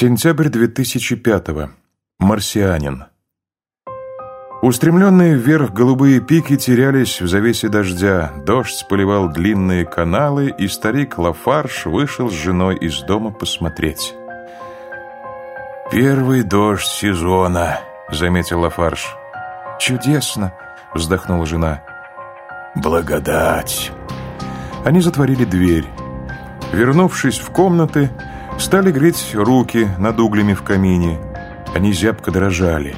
Сентябрь 2005-го. Марсианин. Устремленные вверх голубые пики терялись в завесе дождя, дождь поливал длинные каналы, и старик Лафарш вышел с женой из дома посмотреть. «Первый дождь сезона», — заметил Лафарш. «Чудесно», — вздохнула жена. «Благодать». Они затворили дверь. Вернувшись в комнаты, стали греть руки над углями в камине. Они зябко дрожали.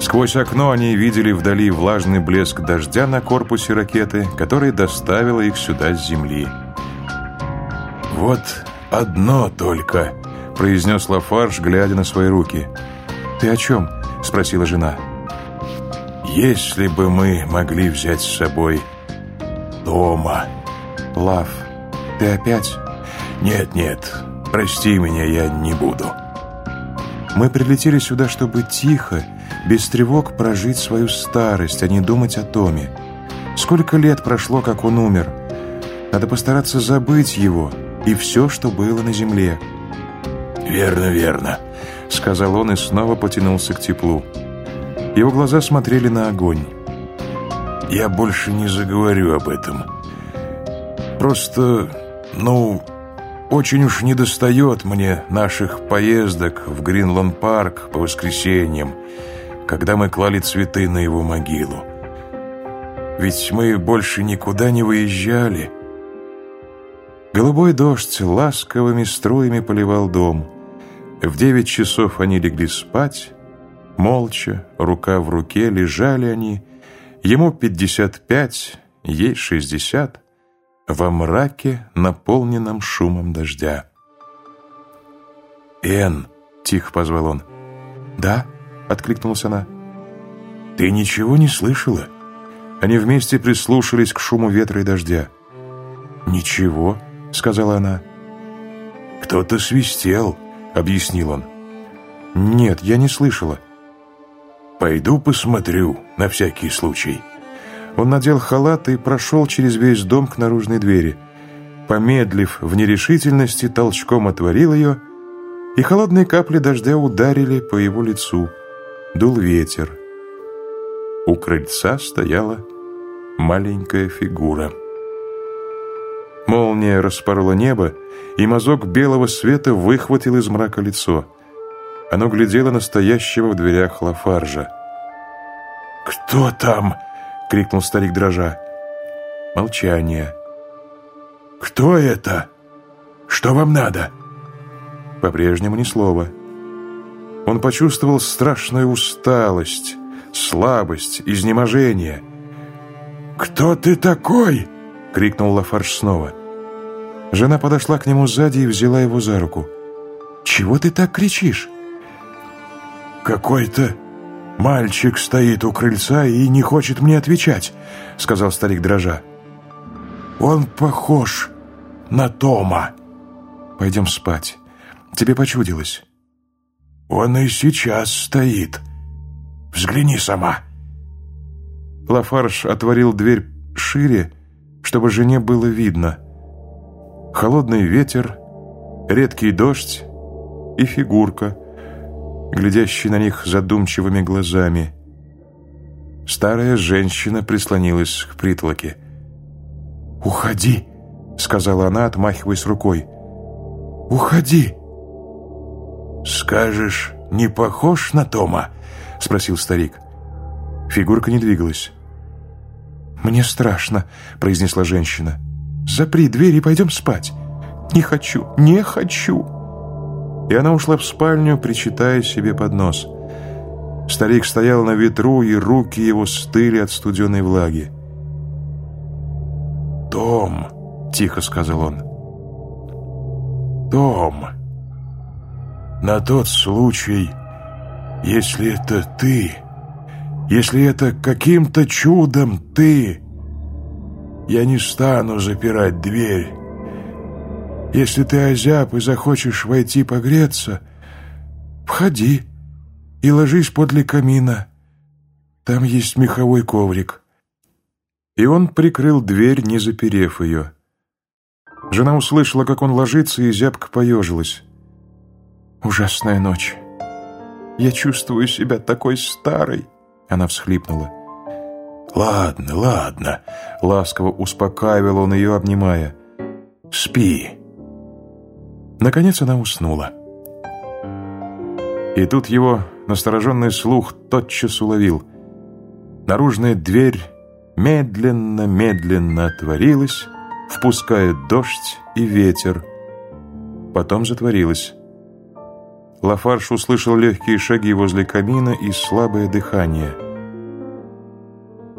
Сквозь окно они видели вдали влажный блеск дождя на корпусе ракеты, которая доставила их сюда с земли. «Вот одно только», — произнес Лафарж, глядя на свои руки. «Ты о чем?» — спросила жена. «Если бы мы могли взять с собой дома...» «Лав, ты опять?» «Нет-нет, прости меня, я не буду». Мы прилетели сюда, чтобы тихо, без тревог прожить свою старость, а не думать о Томе. Сколько лет прошло, как он умер. Надо постараться забыть его и все, что было на земле. «Верно, верно», — сказал он и снова потянулся к теплу. Его глаза смотрели на огонь. «Я больше не заговорю об этом. Просто, ну, очень уж недостает мне наших поездок в Гринланд-парк по воскресеньям, когда мы клали цветы на его могилу. Ведь мы больше никуда не выезжали. Голубой дождь ласковыми струями поливал дом. В девять часов они легли спать. Молча, рука в руке, лежали они. Ему пятьдесят пять, ей шестьдесят во мраке, наполненном шумом дождя. «Энн!» — тихо позвал он. «Да?» — откликнулась она. «Ты ничего не слышала?» Они вместе прислушались к шуму ветра и дождя. «Ничего», — сказала она. «Кто-то свистел», — объяснил он. «Нет, я не слышала». «Пойду посмотрю, на всякий случай». Он надел халат и прошел через весь дом к наружной двери. Помедлив в нерешительности, толчком отворил ее, и холодные капли дождя ударили по его лицу. Дул ветер. У крыльца стояла маленькая фигура. Молния распорола небо, и мазок белого света выхватил из мрака лицо. Оно глядело настоящего в дверях Лафаржа. «Кто там?» — крикнул старик дрожа. Молчание. «Кто это? Что вам надо?» По-прежнему ни слова. Он почувствовал страшную усталость, слабость, изнеможение. «Кто ты такой?» — крикнул Лафарж снова. Жена подошла к нему сзади и взяла его за руку. «Чего ты так кричишь?» «Какой-то «Мальчик стоит у крыльца и не хочет мне отвечать», — сказал старик дрожа. «Он похож на Тома». «Пойдем спать. Тебе почудилось». «Он и сейчас стоит. Взгляни сама». Лафарш отворил дверь шире, чтобы жене было видно. Холодный ветер, редкий дождь и фигурка — глядящий на них задумчивыми глазами. Старая женщина прислонилась к притолоке. «Уходи!» — сказала она, отмахиваясь рукой. «Уходи!» «Скажешь, не похож на Тома?» — спросил старик. Фигурка не двигалась. «Мне страшно», — произнесла женщина. «Запри дверь и пойдем спать». «Не хочу, не хочу!» И она ушла в спальню, причитая себе под нос. Старик стоял на ветру, и руки его стыли от студеной влаги. «Том», — тихо сказал он, — «Том, на тот случай, если это ты, если это каким-то чудом ты, я не стану запирать дверь». Если ты озяб и захочешь войти погреться, входи и ложись подле камина. Там есть меховой коврик». И он прикрыл дверь, не заперев ее. Жена услышала, как он ложится, и зябко поежилась. Ужасная ночь. Я чувствую себя такой старой. Она всхлипнула. «Ладно, ладно», — ласково успокаивал он ее, обнимая. «Спи». Наконец она уснула. И тут его настороженный слух тотчас уловил. Наружная дверь медленно-медленно отворилась, впуская дождь и ветер. Потом затворилась. Лафарш услышал легкие шаги возле камина и слабое дыхание.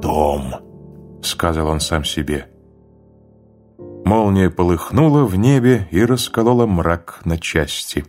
«Дом», — сказал он сам себе. Молния полыхнула в небе и расколола мрак на части.